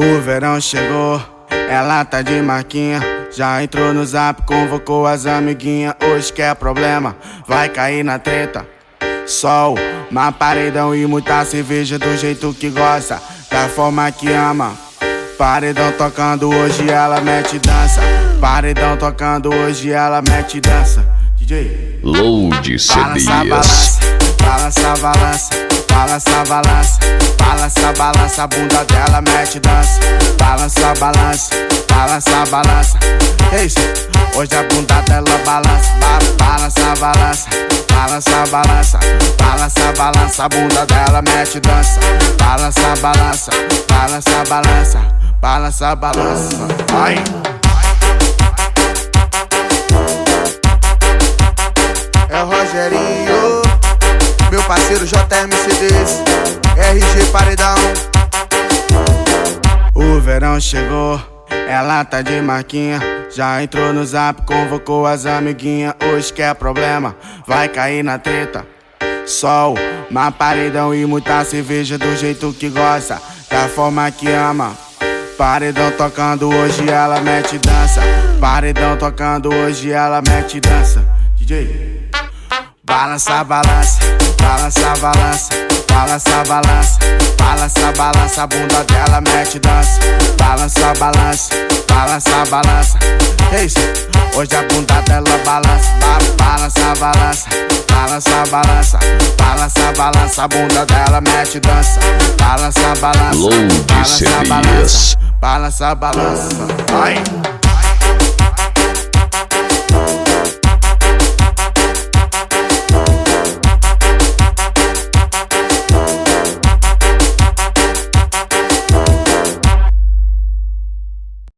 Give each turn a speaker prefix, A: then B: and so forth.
A: O verão chegou, ela tá de marquinha. Já entrou no zap, convocou as amiguinhas. Hoje quer problema, vai cair na treta. Sol, uma paredão e muita cerveja do jeito que gosta, da forma que ama. Paredão tocando, hoje ela mete dança. Paredão tocando, hoje ela mete dança. DJ,
B: Load
A: balança,
B: CDs.
A: balança, balança, balança, balança, balança, balança, balança, a bunda dela mete dança. Balança, balança, balança, balança. Isso, hoje a bunda dela balança, ba- balança, balança. Balança, balança, balança, balança, a bunda dela mete dança. Balança, balança, balança, balança, balança, balança. Ai. É o Rogerinho, meu parceiro JMCDs, RG Paredão. O verão chegou, ela tá de marquinha. Já entrou no zap, convocou as amiguinhas. Hoje quer problema, vai cair na treta. Sol, uma paredão e muita cerveja do jeito que gosta, da forma que ama. Paredão tocando, hoje ela mete dança. Paredão tocando, hoje ela mete dança. DJ. Balança, balança, balança, balança, balança, balança, balança, balança, a bunda dela mete dança. Balança, balança, balança, balança. É isso, hoje a bunda dela balança, ba- balança, balança, balança, balança, balança, balança, a bunda dela mete dança. Balança, balança, balança, balança, balança, balança. Ai.